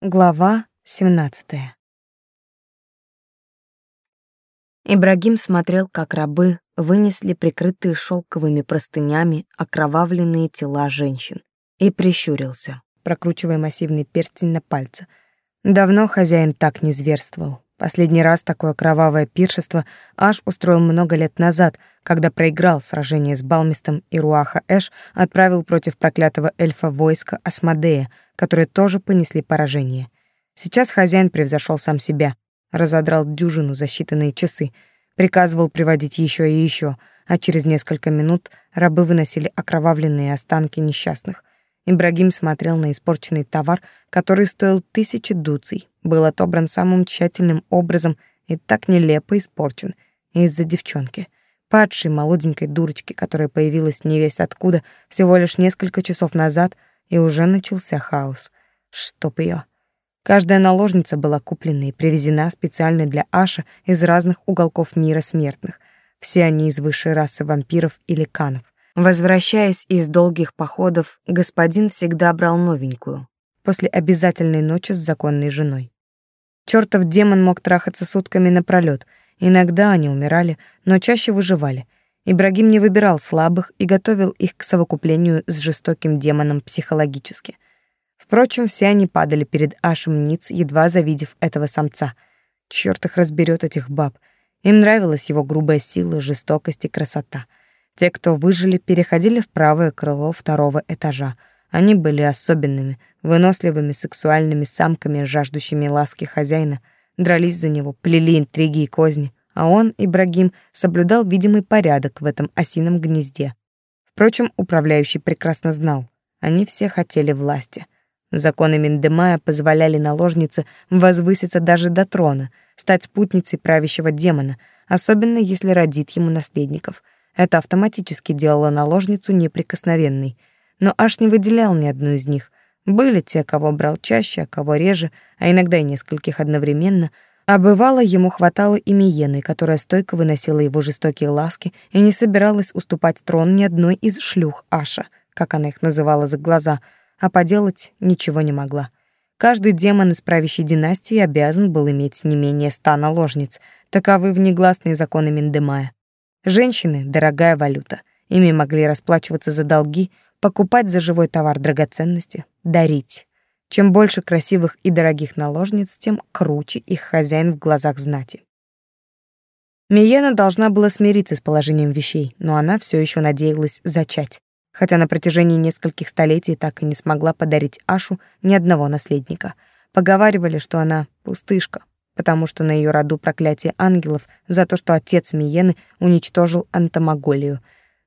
Глава 17. Ибрагим смотрел, как рабы вынесли прикрытые шелковыми простынями окровавленные тела женщин, и прищурился, прокручивая массивный перстень на пальце. Давно хозяин так не зверствовал. Последний раз такое кровавое пиршество Аш устроил много лет назад, когда проиграл сражение с Балмистом и Руаха Эш отправил против проклятого эльфа войско Асмодея — которые тоже понесли поражение. Сейчас хозяин превзошел сам себя, разодрал дюжину за считанные часы, приказывал приводить еще и еще, а через несколько минут рабы выносили окровавленные останки несчастных. Ибрагим смотрел на испорченный товар, который стоил тысячи дуций, был отобран самым тщательным образом и так нелепо испорчен из-за девчонки — падшей молоденькой дурочки, которая появилась не весь откуда всего лишь несколько часов назад и уже начался хаос. Чтоб ее. Каждая наложница была куплена и привезена специально для Аша из разных уголков мира смертных. Все они из высшей расы вампиров или канов. Возвращаясь из долгих походов, господин всегда брал новенькую, после обязательной ночи с законной женой. Чёртов демон мог трахаться сутками напролёт. Иногда они умирали, но чаще выживали — Ибрагим не выбирал слабых и готовил их к совокуплению с жестоким демоном психологически. Впрочем, все они падали перед Ашем Ниц, едва завидев этого самца. Чёрт их разберет этих баб. Им нравилась его грубая сила, жестокость и красота. Те, кто выжили, переходили в правое крыло второго этажа. Они были особенными, выносливыми сексуальными самками, жаждущими ласки хозяина, дрались за него, плели интриги и козни а он, Ибрагим, соблюдал видимый порядок в этом осином гнезде. Впрочем, управляющий прекрасно знал, они все хотели власти. Законы Миндемая позволяли наложнице возвыситься даже до трона, стать спутницей правящего демона, особенно если родит ему наследников. Это автоматически делало наложницу неприкосновенной. Но аж не выделял ни одну из них. Были те, кого брал чаще, а кого реже, а иногда и нескольких одновременно — а бывало, ему хватало и Миены, которая стойко выносила его жестокие ласки и не собиралась уступать трон ни одной из шлюх Аша, как она их называла за глаза, а поделать ничего не могла. Каждый демон из правящей династии обязан был иметь не менее ста наложниц, таковы внегласные законы Миндемая. Женщины — дорогая валюта, ими могли расплачиваться за долги, покупать за живой товар драгоценности, дарить. Чем больше красивых и дорогих наложниц, тем круче их хозяин в глазах знати. Миена должна была смириться с положением вещей, но она все еще надеялась зачать, хотя на протяжении нескольких столетий так и не смогла подарить Ашу ни одного наследника. Поговаривали, что она пустышка, потому что на ее роду проклятие ангелов за то, что отец Миены уничтожил антомоголию.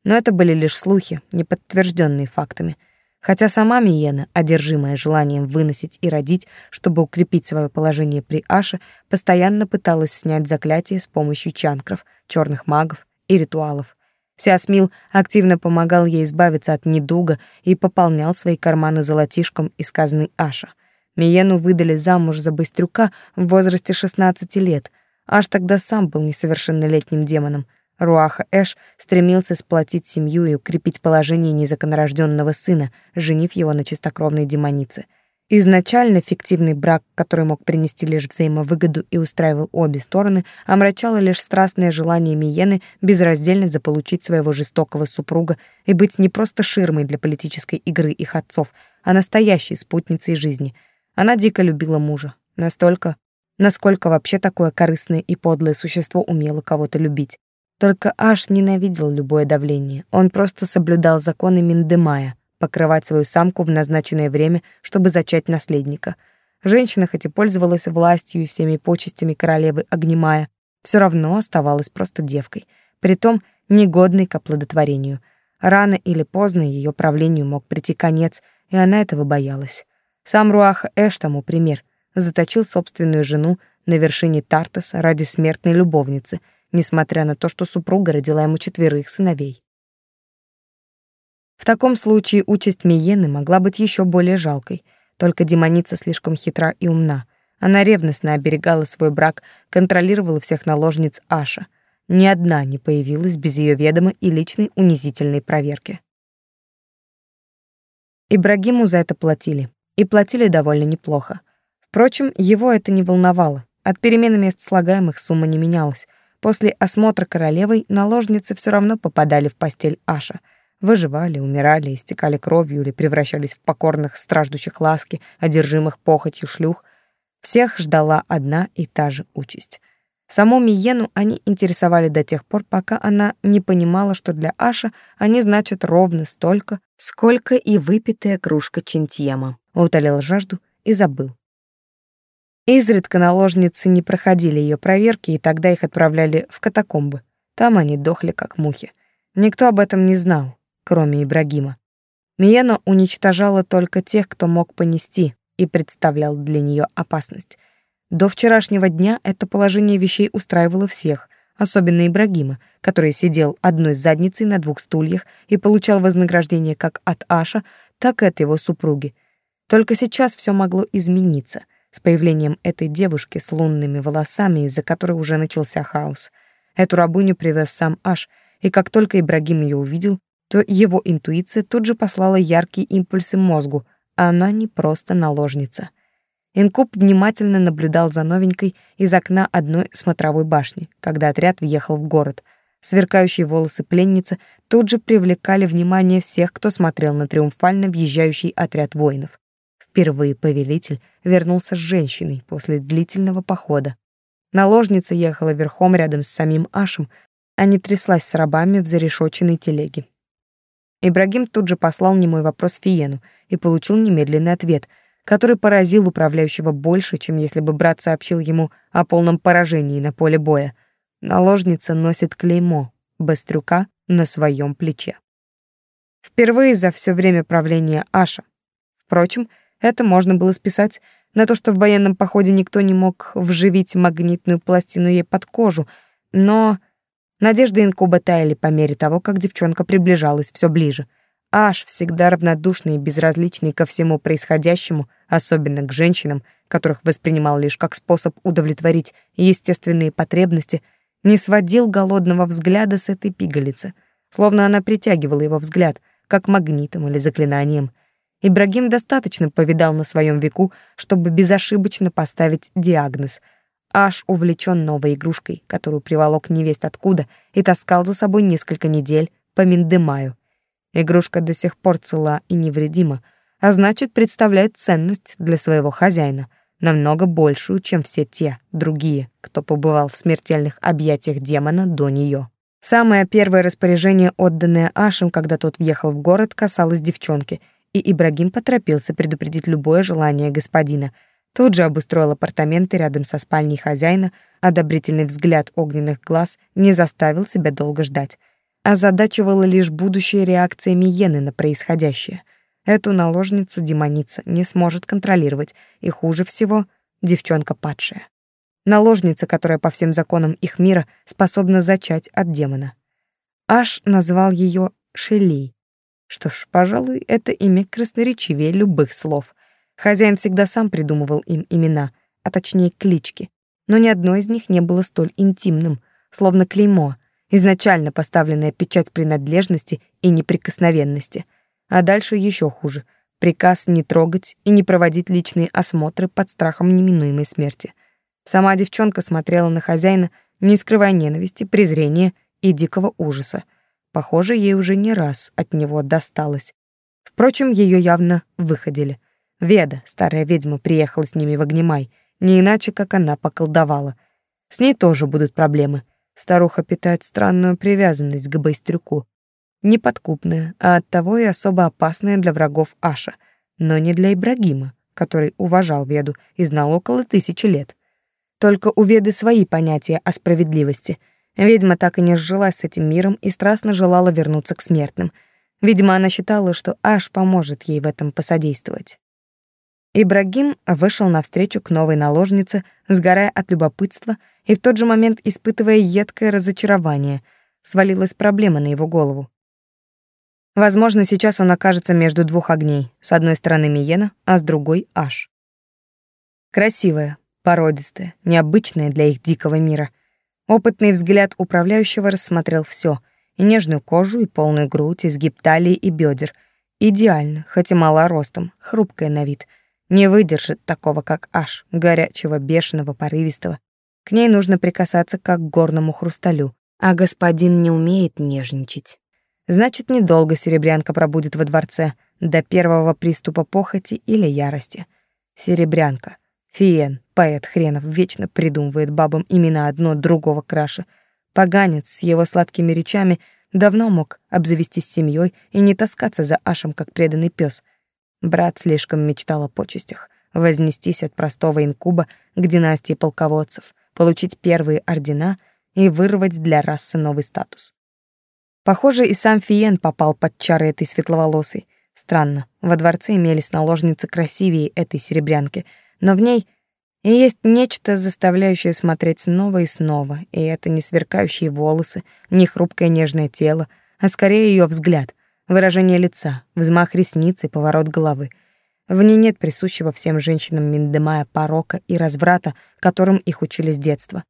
Но это были лишь слухи, не подтвержденные фактами — Хотя сама Миена, одержимая желанием выносить и родить, чтобы укрепить свое положение при Аше, постоянно пыталась снять заклятие с помощью чанкров, черных магов и ритуалов. Сиасмил активно помогал ей избавиться от недуга и пополнял свои карманы золотишком из казны Аша. Миену выдали замуж за быстрюка в возрасте 16 лет. Аш тогда сам был несовершеннолетним демоном — Руаха Эш стремился сплотить семью и укрепить положение незаконорожденного сына, женив его на чистокровной демонице. Изначально фиктивный брак, который мог принести лишь взаимовыгоду и устраивал обе стороны, омрачало лишь страстное желание Миены безраздельно заполучить своего жестокого супруга и быть не просто ширмой для политической игры их отцов, а настоящей спутницей жизни. Она дико любила мужа, настолько, насколько вообще такое корыстное и подлое существо умело кого-то любить. Только Аш ненавидел любое давление. Он просто соблюдал законы Миндемая, покрывать свою самку в назначенное время, чтобы зачать наследника. Женщина хоть и пользовалась властью и всеми почестями королевы Огнемая, все равно оставалась просто девкой, притом негодной к оплодотворению. Рано или поздно ее правлению мог прийти конец, и она этого боялась. Сам Руаха Эш тому пример. Заточил собственную жену на вершине Тартаса ради смертной любовницы — несмотря на то, что супруга родила ему четверых сыновей. В таком случае участь Миены могла быть еще более жалкой, только демоница слишком хитра и умна. Она ревностно оберегала свой брак, контролировала всех наложниц Аша. Ни одна не появилась без ее ведома и личной унизительной проверки. Ибрагиму за это платили, и платили довольно неплохо. Впрочем, его это не волновало. От перемены мест слагаемых сумма не менялась. После осмотра королевой наложницы все равно попадали в постель Аша. Выживали, умирали, истекали кровью или превращались в покорных, страждущих ласки, одержимых похотью шлюх. Всех ждала одна и та же участь. Саму Миену они интересовали до тех пор, пока она не понимала, что для Аша они значат ровно столько, сколько и выпитая кружка чинтьема. Утолил жажду и забыл. Изредка наложницы не проходили ее проверки, и тогда их отправляли в катакомбы. Там они дохли, как мухи. Никто об этом не знал, кроме Ибрагима. Миена уничтожала только тех, кто мог понести и представлял для нее опасность. До вчерашнего дня это положение вещей устраивало всех, особенно Ибрагима, который сидел одной задницей на двух стульях и получал вознаграждение как от Аша, так и от его супруги. Только сейчас все могло измениться с появлением этой девушки с лунными волосами, из-за которой уже начался хаос. Эту рабыню привез сам Аш, и как только Ибрагим ее увидел, то его интуиция тут же послала яркие импульсы мозгу, а она не просто наложница. Инкуб внимательно наблюдал за новенькой из окна одной смотровой башни, когда отряд въехал в город. Сверкающие волосы пленницы тут же привлекали внимание всех, кто смотрел на триумфально въезжающий отряд воинов. Впервые повелитель вернулся с женщиной после длительного похода. Наложница ехала верхом рядом с самим Ашем, а не тряслась с рабами в зарешоченной телеге. Ибрагим тут же послал немой вопрос Фиену и получил немедленный ответ, который поразил управляющего больше, чем если бы брат сообщил ему о полном поражении на поле боя. Наложница носит клеймо Бастрюка на своем плече. Впервые за все время правления Аша. Впрочем, это можно было списать. На то, что в военном походе никто не мог вживить магнитную пластину ей под кожу, но надежды инкуба таяли по мере того, как девчонка приближалась все ближе. Аж всегда равнодушный и безразличный ко всему происходящему, особенно к женщинам, которых воспринимал лишь как способ удовлетворить естественные потребности, не сводил голодного взгляда с этой пигалицы, словно она притягивала его взгляд, как магнитом или заклинанием — Ибрагим достаточно повидал на своем веку, чтобы безошибочно поставить диагноз. Аж увлечен новой игрушкой, которую приволок невесть откуда и таскал за собой несколько недель по Миндемаю. Игрушка до сих пор цела и невредима, а значит, представляет ценность для своего хозяина, намного большую, чем все те другие, кто побывал в смертельных объятиях демона до нее. Самое первое распоряжение, отданное Ашем, когда тот въехал в город, касалось девчонки — и Ибрагим поторопился предупредить любое желание господина. Тут же обустроил апартаменты рядом со спальней хозяина, одобрительный взгляд огненных глаз не заставил себя долго ждать. Озадачивала лишь будущая реакция Миены на происходящее. Эту наложницу демоница не сможет контролировать, и хуже всего — девчонка падшая. Наложница, которая по всем законам их мира способна зачать от демона. Аш назвал ее Шелей, что ж, пожалуй, это имя красноречивее любых слов. Хозяин всегда сам придумывал им имена, а точнее клички. Но ни одно из них не было столь интимным, словно клеймо, изначально поставленная печать принадлежности и неприкосновенности. А дальше еще хуже — приказ не трогать и не проводить личные осмотры под страхом неминуемой смерти. Сама девчонка смотрела на хозяина, не скрывая ненависти, презрения и дикого ужаса. Похоже, ей уже не раз от него досталось. Впрочем, ее явно выходили. Веда, старая ведьма, приехала с ними в Огнемай, не иначе, как она поколдовала. С ней тоже будут проблемы. Старуха питает странную привязанность к Байстрюку. Неподкупная, а оттого и особо опасная для врагов Аша, но не для Ибрагима, который уважал Веду и знал около тысячи лет. Только у Веды свои понятия о справедливости — Ведьма так и не сжилась с этим миром и страстно желала вернуться к смертным. Видимо, она считала, что Аш поможет ей в этом посодействовать. Ибрагим вышел навстречу к новой наложнице, сгорая от любопытства и в тот же момент испытывая едкое разочарование. Свалилась проблема на его голову. Возможно, сейчас он окажется между двух огней. С одной стороны Миена, а с другой — Аш. Красивая, породистая, необычная для их дикого мира — Опытный взгляд управляющего рассмотрел все: и нежную кожу, и полную грудь, изгиб талии и бедер. Идеально, хоть и мала ростом, хрупкая на вид. Не выдержит такого, как Аш, горячего, бешеного, порывистого. К ней нужно прикасаться, как к горному хрусталю, а господин не умеет нежничать. Значит, недолго серебрянка пробудет во дворце, до первого приступа похоти или ярости. Серебрянка. Фиен, поэт хренов, вечно придумывает бабам имена одно другого краше. Поганец с его сладкими речами давно мог обзавестись семьей и не таскаться за Ашем, как преданный пес. Брат слишком мечтал о почестях, вознестись от простого инкуба к династии полководцев, получить первые ордена и вырвать для расы новый статус. Похоже, и сам Фиен попал под чары этой светловолосой. Странно, во дворце имелись наложницы красивее этой серебрянки, но в ней и есть нечто, заставляющее смотреть снова и снова, и это не сверкающие волосы, не хрупкое нежное тело, а скорее ее взгляд, выражение лица, взмах ресниц и поворот головы. В ней нет присущего всем женщинам Миндемая порока и разврата, которым их учили с детства.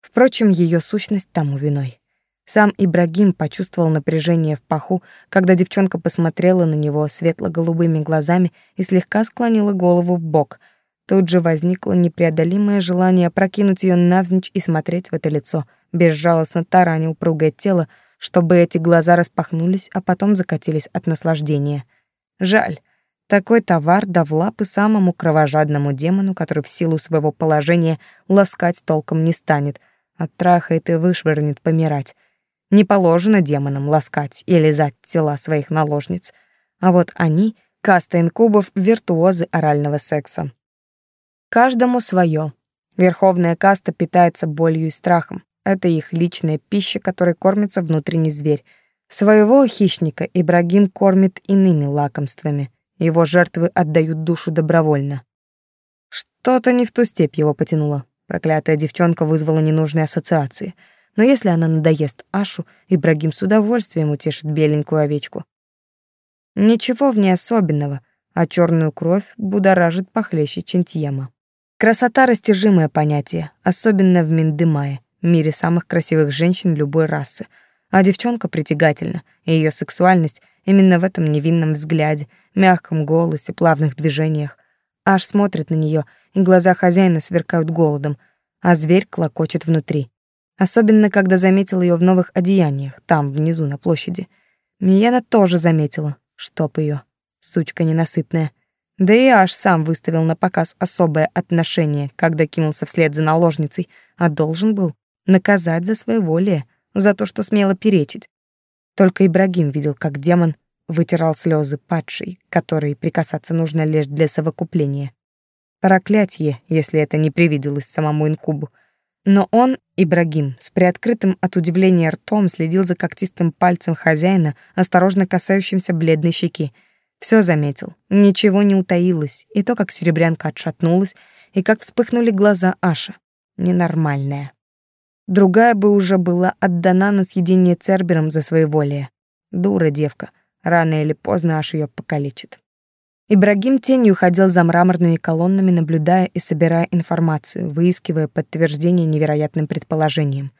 Впрочем, ее сущность тому виной. Сам Ибрагим почувствовал напряжение в паху, когда девчонка посмотрела на него светло-голубыми глазами и слегка склонила голову в бок. Тут же возникло непреодолимое желание прокинуть ее навзничь и смотреть в это лицо, безжалостно тараня упругое тело, чтобы эти глаза распахнулись, а потом закатились от наслаждения. Жаль. Такой товар да в лапы самому кровожадному демону, который в силу своего положения ласкать толком не станет, оттрахает и вышвырнет помирать. Не положено демонам ласкать и лизать тела своих наложниц. А вот они — каста инкубов, виртуозы орального секса. Каждому свое. Верховная каста питается болью и страхом. Это их личная пища, которой кормится внутренний зверь. Своего хищника Ибрагим кормит иными лакомствами. Его жертвы отдают душу добровольно. Что-то не в ту степь его потянуло. Проклятая девчонка вызвала ненужные ассоциации — но если она надоест Ашу, Ибрагим с удовольствием утешит беленькую овечку. Ничего в ней особенного, а черную кровь будоражит похлеще Чинтьема. Красота — растяжимое понятие, особенно в Миндымае, мире самых красивых женщин любой расы. А девчонка притягательна, и ее сексуальность именно в этом невинном взгляде, мягком голосе, плавных движениях. Аж смотрит на нее, и глаза хозяина сверкают голодом, а зверь клокочет внутри. Особенно, когда заметил ее в новых одеяниях, там, внизу, на площади. Мияна тоже заметила, чтоб ее, сучка ненасытная. Да и аж сам выставил на показ особое отношение, когда кинулся вслед за наложницей, а должен был наказать за своеволие, за то, что смело перечить. Только Ибрагим видел, как демон вытирал слезы падшей, которой прикасаться нужно лишь для совокупления. Проклятье, если это не привиделось самому инкубу — но он, Ибрагим, с приоткрытым от удивления ртом следил за когтистым пальцем хозяина, осторожно касающимся бледной щеки. Все заметил, ничего не утаилось, и то, как серебрянка отшатнулась, и как вспыхнули глаза Аша. Ненормальная. Другая бы уже была отдана на съедение Цербером за своеволие. Дура девка, рано или поздно аж ее покалечит. Ибрагим тенью ходил за мраморными колоннами, наблюдая и собирая информацию, выискивая подтверждение невероятным предположениям.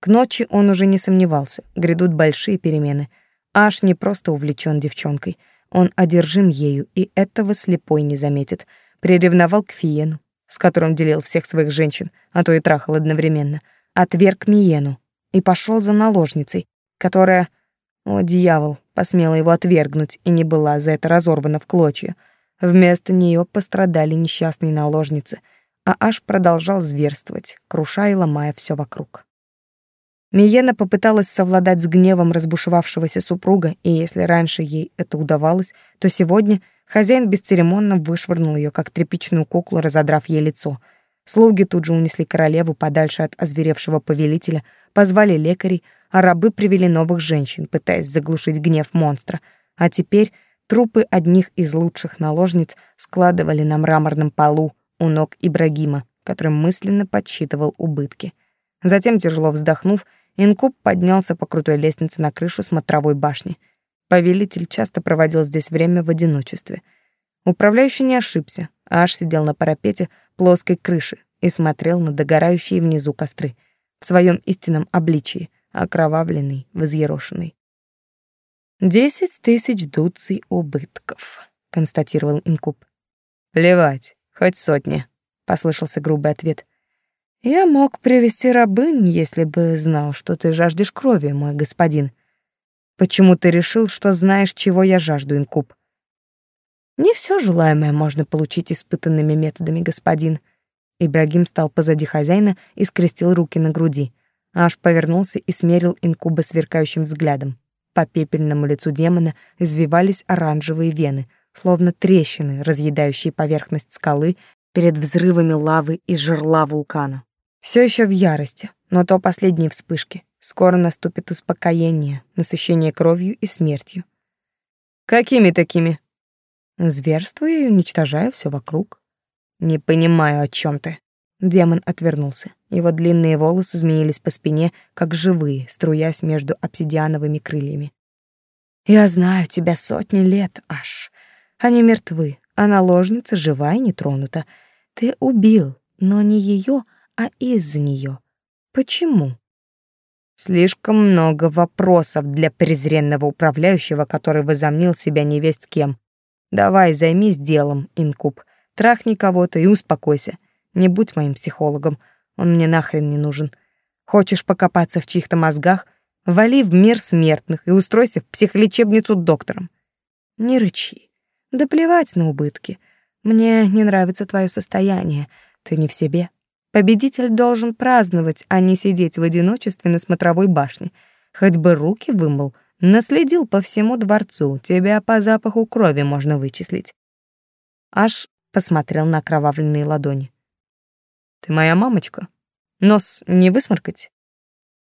К ночи он уже не сомневался, грядут большие перемены. Аш не просто увлечен девчонкой, он одержим ею, и этого слепой не заметит. Приревновал к Фиену, с которым делил всех своих женщин, а то и трахал одновременно. Отверг Миену и пошел за наложницей, которая... О, дьявол, посмела его отвергнуть и не была за это разорвана в клочья. Вместо нее пострадали несчастные наложницы, а Аш продолжал зверствовать, крушая и ломая все вокруг. Миена попыталась совладать с гневом разбушевавшегося супруга, и если раньше ей это удавалось, то сегодня хозяин бесцеремонно вышвырнул ее как тряпичную куклу, разодрав ей лицо. Слуги тут же унесли королеву подальше от озверевшего повелителя, позвали лекарей, а рабы привели новых женщин, пытаясь заглушить гнев монстра. А теперь трупы одних из лучших наложниц складывали на мраморном полу у ног Ибрагима, который мысленно подсчитывал убытки. Затем, тяжело вздохнув, Инкуб поднялся по крутой лестнице на крышу смотровой башни. Повелитель часто проводил здесь время в одиночестве. Управляющий не ошибся, а аж сидел на парапете плоской крыши и смотрел на догорающие внизу костры в своем истинном обличии — окровавленный, взъерошенный. «Десять тысяч дуций убытков», — констатировал Инкуб. Плевать, хоть сотни, послышался грубый ответ. Я мог привести рабынь, если бы знал, что ты жаждешь крови, мой господин. Почему ты решил, что знаешь, чего я жажду, инкуб? Не все желаемое можно получить испытанными методами, господин. Ибрагим стал позади хозяина и скрестил руки на груди. Аж повернулся и смерил инкуба сверкающим взглядом. По пепельному лицу демона извивались оранжевые вены — словно трещины, разъедающие поверхность скалы перед взрывами лавы из жерла вулкана. Все еще в ярости, но то последние вспышки. Скоро наступит успокоение, насыщение кровью и смертью. Какими такими? Зверствую и уничтожаю все вокруг. Не понимаю, о чем ты. Демон отвернулся. Его длинные волосы изменились по спине, как живые, струясь между обсидиановыми крыльями. Я знаю тебя сотни лет, аж. Они мертвы, а наложница жива и не тронута. Ты убил, но не ее, а из-за нее. Почему? Слишком много вопросов для презренного управляющего, который возомнил себя невесть кем. Давай займись делом, инкуб. Трахни кого-то и успокойся. Не будь моим психологом, он мне нахрен не нужен. Хочешь покопаться в чьих-то мозгах? Вали в мир смертных и устройся в психлечебницу доктором. Не рычи. Да плевать на убытки. Мне не нравится твое состояние. Ты не в себе. Победитель должен праздновать, а не сидеть в одиночестве на смотровой башне. Хоть бы руки вымыл, наследил по всему дворцу. Тебя по запаху крови можно вычислить. Аж посмотрел на окровавленные ладони. Ты моя мамочка. Нос не высморкать?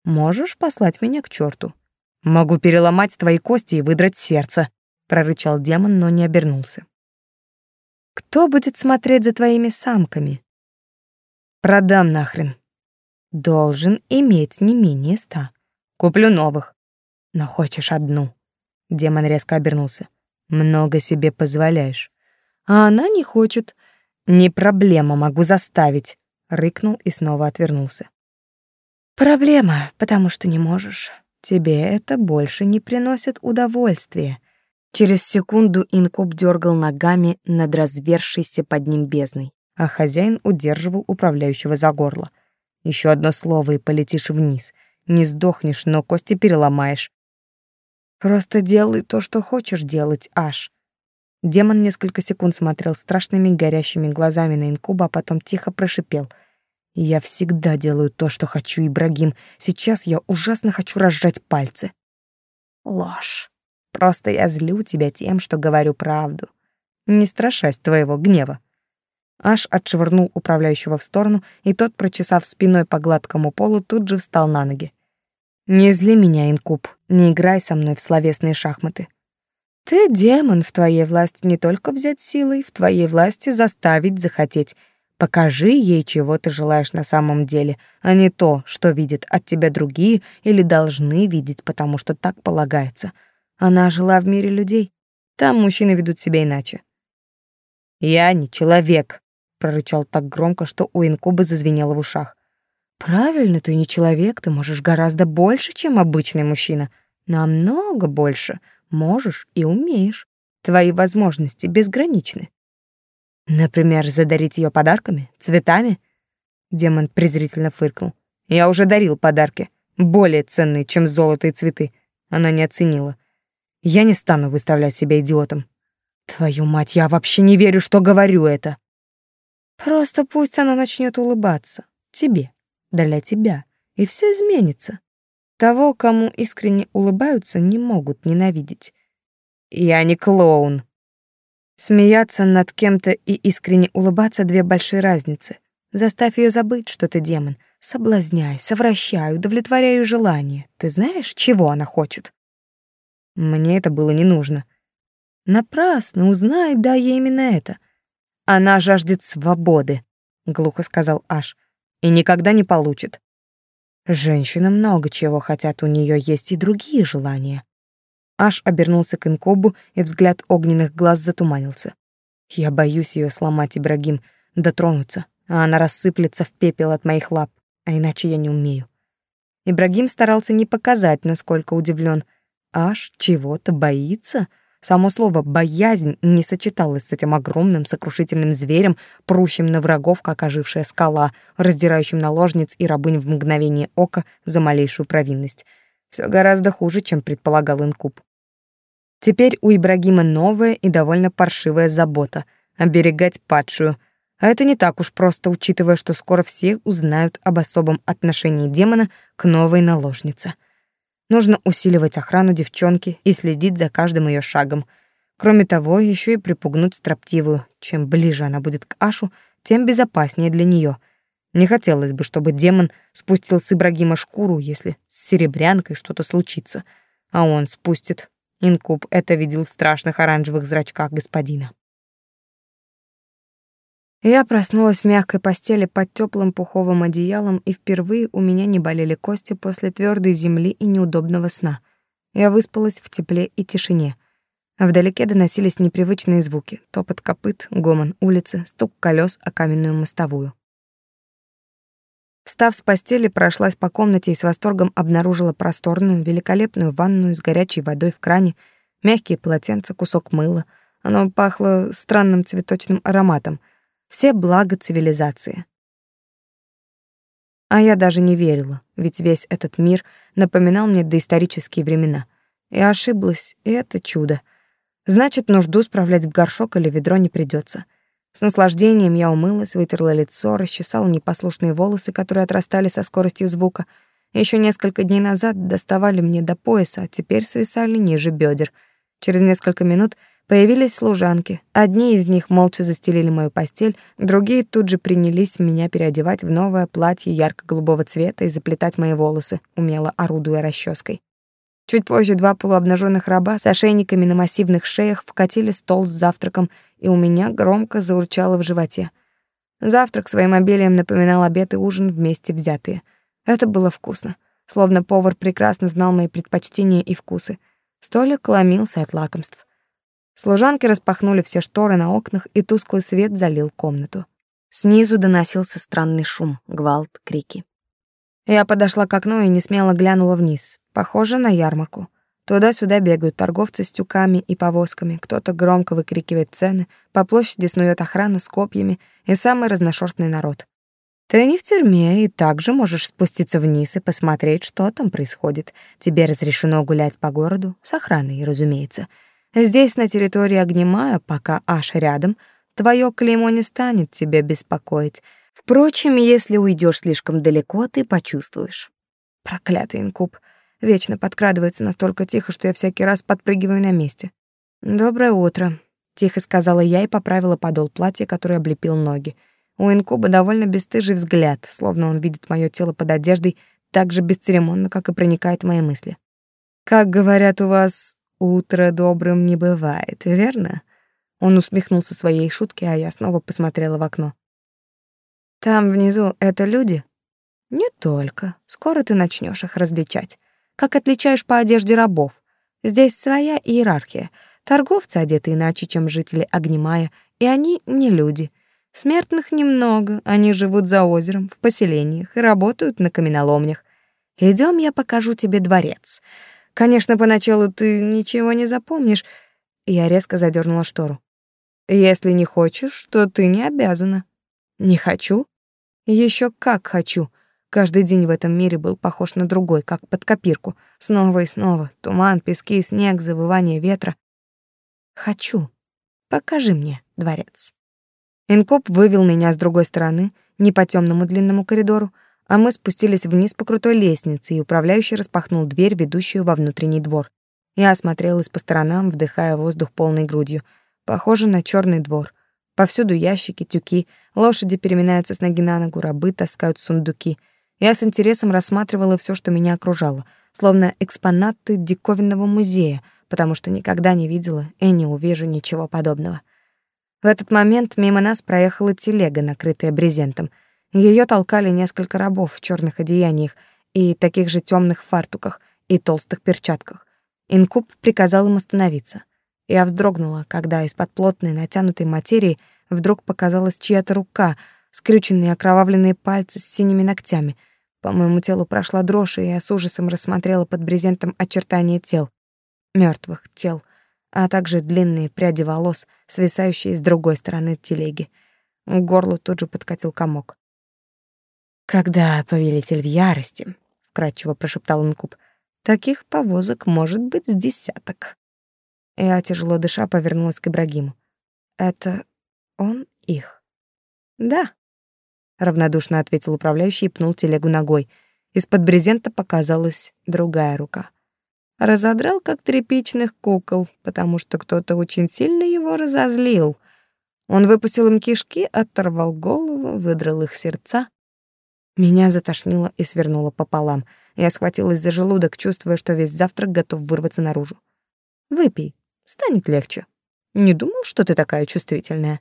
Можешь послать меня к черту. Могу переломать твои кости и выдрать сердце прорычал демон, но не обернулся. Кто будет смотреть за твоими самками? Продам нахрен. Должен иметь не менее ста. Куплю новых. Но хочешь одну. Демон резко обернулся. Много себе позволяешь. А она не хочет. Не проблема, могу заставить. Рыкнул и снова отвернулся. Проблема, потому что не можешь. Тебе это больше не приносит удовольствия. Через секунду инкуб дергал ногами над развершейся под ним бездной, а хозяин удерживал управляющего за горло. Еще одно слово и полетишь вниз. Не сдохнешь, но кости переломаешь. Просто делай то, что хочешь делать, Аш. Демон несколько секунд смотрел страшными горящими глазами на инкуба, а потом тихо прошипел. «Я всегда делаю то, что хочу, Ибрагим. Сейчас я ужасно хочу разжать пальцы». Ложь. Просто я злю тебя тем, что говорю правду. Не страшась твоего гнева. Аж отшвырнул управляющего в сторону, и тот, прочесав спиной по гладкому полу, тут же встал на ноги. «Не зли меня, инкуб, не играй со мной в словесные шахматы. Ты демон, в твоей власти не только взять силой, в твоей власти заставить захотеть. Покажи ей, чего ты желаешь на самом деле, а не то, что видят от тебя другие или должны видеть, потому что так полагается». Она жила в мире людей. Там мужчины ведут себя иначе. «Я не человек», — прорычал так громко, что у инкуба зазвенело в ушах. «Правильно, ты не человек, ты можешь гораздо больше, чем обычный мужчина. Намного больше. Можешь и умеешь. Твои возможности безграничны. Например, задарить ее подарками, цветами?» Демон презрительно фыркнул. «Я уже дарил подарки, более ценные, чем золото и цветы». Она не оценила. Я не стану выставлять себя идиотом. Твою мать, я вообще не верю, что говорю это. Просто пусть она начнет улыбаться. Тебе, для тебя, и все изменится. Того, кому искренне улыбаются, не могут ненавидеть. Я не клоун. Смеяться над кем-то и искренне улыбаться — две большие разницы. Заставь ее забыть, что ты демон. Соблазняй, совращай, удовлетворяй желание. Ты знаешь, чего она хочет? Мне это было не нужно. Напрасно, узнай, да ей именно это. Она жаждет свободы, глухо сказал Аш, и никогда не получит. Женщины много чего хотят, у нее есть и другие желания. Аш обернулся к инкобу, и взгляд огненных глаз затуманился. Я боюсь ее сломать, Ибрагим, дотронуться, а она рассыплется в пепел от моих лап, а иначе я не умею. Ибрагим старался не показать, насколько удивлен, Аж чего-то боится? Само слово «боязнь» не сочеталось с этим огромным сокрушительным зверем, прущим на врагов, как ожившая скала, раздирающим наложниц и рабынь в мгновение ока за малейшую провинность. Все гораздо хуже, чем предполагал Инкуб. Теперь у Ибрагима новая и довольно паршивая забота — оберегать падшую. А это не так уж просто, учитывая, что скоро все узнают об особом отношении демона к новой наложнице. Нужно усиливать охрану девчонки и следить за каждым ее шагом. Кроме того, еще и припугнуть строптивую. Чем ближе она будет к Ашу, тем безопаснее для нее. Не хотелось бы, чтобы демон спустил с Ибрагима шкуру, если с серебрянкой что-то случится. А он спустит. Инкуб это видел в страшных оранжевых зрачках господина. Я проснулась в мягкой постели под теплым пуховым одеялом, и впервые у меня не болели кости после твердой земли и неудобного сна. Я выспалась в тепле и тишине. Вдалеке доносились непривычные звуки: топот копыт, гомон улицы, стук колес о каменную мостовую. Встав с постели, прошлась по комнате и с восторгом обнаружила просторную, великолепную ванную с горячей водой в кране, мягкие полотенца, кусок мыла. Оно пахло странным цветочным ароматом — все блага цивилизации. А я даже не верила, ведь весь этот мир напоминал мне доисторические времена. Я ошиблась, и это чудо. Значит, нужду справлять в горшок или ведро не придется. С наслаждением я умылась, вытерла лицо, расчесала непослушные волосы, которые отрастали со скоростью звука. Еще несколько дней назад доставали мне до пояса, а теперь свисали ниже бедер. Через несколько минут Появились служанки. Одни из них молча застелили мою постель, другие тут же принялись меня переодевать в новое платье ярко-голубого цвета и заплетать мои волосы, умело орудуя расческой. Чуть позже два полуобнаженных раба с ошейниками на массивных шеях вкатили стол с завтраком, и у меня громко заурчало в животе. Завтрак своим обилием напоминал обед и ужин вместе взятые. Это было вкусно, словно повар прекрасно знал мои предпочтения и вкусы. Столик ломился от лакомств. Служанки распахнули все шторы на окнах, и тусклый свет залил комнату. Снизу доносился странный шум, гвалт, крики. Я подошла к окну и несмело глянула вниз. Похоже на ярмарку. Туда-сюда бегают торговцы с тюками и повозками, кто-то громко выкрикивает цены, по площади снует охрана с копьями и самый разношерстный народ. Ты не в тюрьме и также можешь спуститься вниз и посмотреть, что там происходит. Тебе разрешено гулять по городу, с охраной, разумеется. Здесь, на территории Огнемая, пока аж рядом, твое клеймо не станет тебя беспокоить. Впрочем, если уйдешь слишком далеко, ты почувствуешь. Проклятый инкуб. Вечно подкрадывается настолько тихо, что я всякий раз подпрыгиваю на месте. «Доброе утро», — тихо сказала я и поправила подол платья, который облепил ноги. У инкуба довольно бесстыжий взгляд, словно он видит мое тело под одеждой так же бесцеремонно, как и проникает в мои мысли. «Как говорят у вас, Утро добрым не бывает, верно? Он усмехнулся своей шутке, а я снова посмотрела в окно. Там внизу это люди? Не только. Скоро ты начнешь их различать. Как отличаешь по одежде рабов. Здесь своя иерархия. Торговцы одеты иначе, чем жители Огнемая, и они не люди. Смертных немного, они живут за озером, в поселениях и работают на каменоломнях. Идем, я покажу тебе дворец. Конечно, поначалу ты ничего не запомнишь. Я резко задернула штору. Если не хочешь, то ты не обязана. Не хочу? Еще как хочу. Каждый день в этом мире был похож на другой, как под копирку. Снова и снова. Туман, пески, снег, завывание ветра. Хочу. Покажи мне дворец. Инкоп вывел меня с другой стороны, не по темному длинному коридору, а мы спустились вниз по крутой лестнице, и управляющий распахнул дверь, ведущую во внутренний двор. Я осмотрелась по сторонам, вдыхая воздух полной грудью. Похоже на черный двор. Повсюду ящики, тюки, лошади переминаются с ноги на ногу, рабы таскают сундуки. Я с интересом рассматривала все, что меня окружало, словно экспонаты диковинного музея, потому что никогда не видела и не увижу ничего подобного. В этот момент мимо нас проехала телега, накрытая брезентом — ее толкали несколько рабов в черных одеяниях и таких же темных фартуках и толстых перчатках. Инкуб приказал им остановиться. Я вздрогнула, когда из-под плотной натянутой материи вдруг показалась чья-то рука, скрюченные окровавленные пальцы с синими ногтями. По моему телу прошла дрожь, и я с ужасом рассмотрела под брезентом очертания тел. мертвых тел. а также длинные пряди волос, свисающие с другой стороны телеги. К горлу тут же подкатил комок. «Когда повелитель в ярости», — вкратчиво прошептал Инкуб, — «таких повозок может быть с десяток». Я, тяжело дыша, повернулась к Ибрагиму. «Это он их?» «Да», — равнодушно ответил управляющий и пнул телегу ногой. Из-под брезента показалась другая рука. Разодрал, как тряпичных кукол, потому что кто-то очень сильно его разозлил. Он выпустил им кишки, оторвал голову, выдрал их сердца. Меня затошнило и свернуло пополам. Я схватилась за желудок, чувствуя, что весь завтрак готов вырваться наружу. «Выпей, станет легче». «Не думал, что ты такая чувствительная?»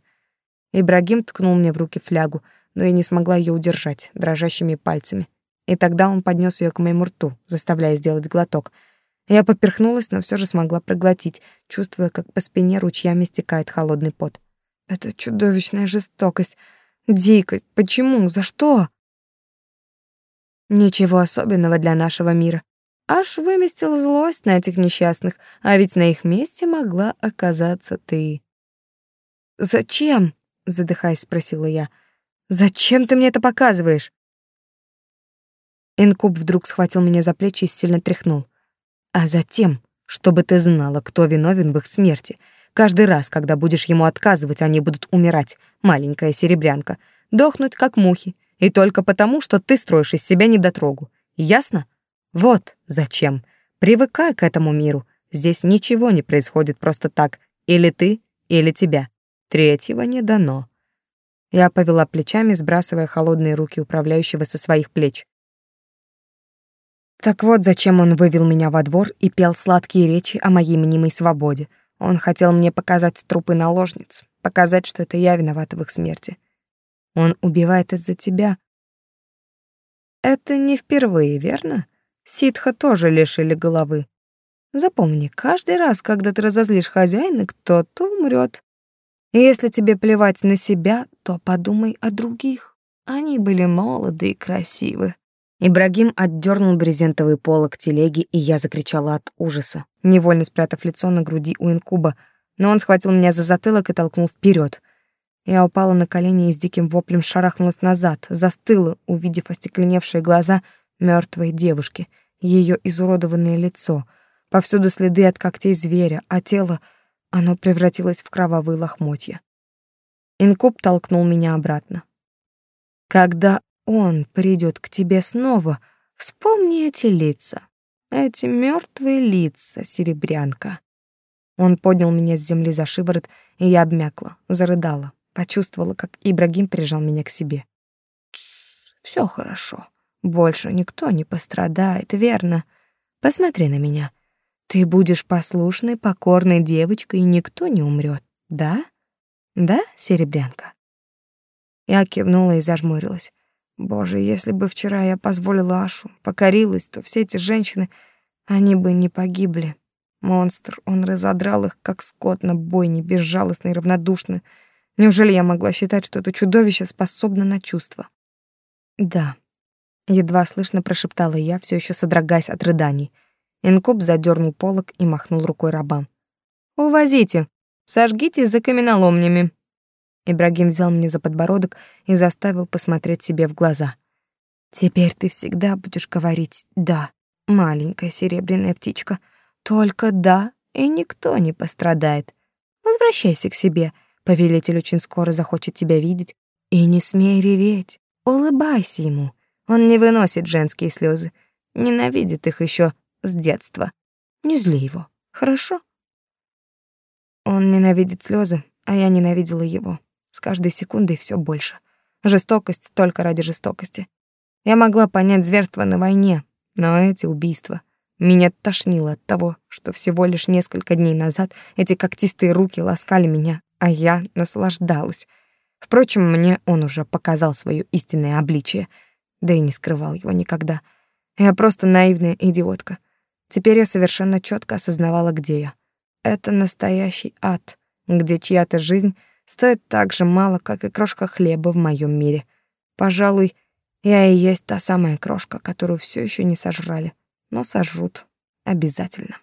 Ибрагим ткнул мне в руки флягу, но я не смогла ее удержать дрожащими пальцами. И тогда он поднес ее к моему рту, заставляя сделать глоток. Я поперхнулась, но все же смогла проглотить, чувствуя, как по спине ручьями стекает холодный пот. Это чудовищная жестокость, дикость. Почему? За что? Ничего особенного для нашего мира. Аж выместил злость на этих несчастных, а ведь на их месте могла оказаться ты. «Зачем?» — задыхаясь, спросила я. «Зачем ты мне это показываешь?» Инкуб вдруг схватил меня за плечи и сильно тряхнул. «А затем, чтобы ты знала, кто виновен в их смерти. Каждый раз, когда будешь ему отказывать, они будут умирать, маленькая серебрянка, дохнуть, как мухи, и только потому, что ты строишь из себя недотрогу. Ясно? Вот зачем. Привыкай к этому миру. Здесь ничего не происходит просто так. Или ты, или тебя. Третьего не дано. Я повела плечами, сбрасывая холодные руки управляющего со своих плеч. Так вот, зачем он вывел меня во двор и пел сладкие речи о моей мнимой свободе. Он хотел мне показать трупы наложниц, показать, что это я виновата в их смерти. Он убивает из-за тебя. Это не впервые, верно? Ситха тоже лишили головы. Запомни, каждый раз, когда ты разозлишь хозяина, кто-то умрет. И если тебе плевать на себя, то подумай о других. Они были молоды и красивы. Ибрагим отдернул брезентовый полог телеги, и я закричала от ужаса, невольно спрятав лицо на груди у инкуба, но он схватил меня за затылок и толкнул вперед. Я упала на колени и с диким воплем шарахнулась назад, застыла, увидев остекленевшие глаза мертвой девушки, ее изуродованное лицо, повсюду следы от когтей зверя, а тело, оно превратилось в кровавые лохмотья. Инкуб толкнул меня обратно. Когда он придет к тебе снова, вспомни эти лица, эти мертвые лица, серебрянка. Он поднял меня с земли за шиворот, и я обмякла, зарыдала. Почувствовала, как Ибрагим прижал меня к себе. Все хорошо. Больше никто не пострадает, верно? Посмотри на меня. Ты будешь послушной, покорной девочкой, и никто не умрет, да? Да, серебрянка?» Я кивнула и зажмурилась. Боже, если бы вчера я позволила Ашу, покорилась, то все эти женщины, они бы не погибли. Монстр, он разодрал их, как скот на бойне, безжалостно и равнодушно, Неужели я могла считать, что это чудовище способно на чувства? Да. Едва слышно прошептала я, все еще содрогаясь от рыданий. Инкуб задернул полог и махнул рукой рабам. «Увозите! Сожгите за каменоломнями!» Ибрагим взял меня за подбородок и заставил посмотреть себе в глаза. «Теперь ты всегда будешь говорить «да», маленькая серебряная птичка. Только «да», и никто не пострадает. Возвращайся к себе — Повелитель очень скоро захочет тебя видеть. И не смей реветь. Улыбайся ему. Он не выносит женские слезы, ненавидит их еще с детства. Не зли его, хорошо? Он ненавидит слезы, а я ненавидела его. С каждой секундой все больше. Жестокость только ради жестокости. Я могла понять зверство на войне, но эти убийства... Меня тошнило от того, что всего лишь несколько дней назад эти когтистые руки ласкали меня, а я наслаждалась. Впрочем, мне он уже показал свое истинное обличие, да и не скрывал его никогда. Я просто наивная идиотка. Теперь я совершенно четко осознавала, где я. Это настоящий ад, где чья-то жизнь стоит так же мало, как и крошка хлеба в моем мире. Пожалуй, я и есть та самая крошка, которую все еще не сожрали, но сожрут обязательно.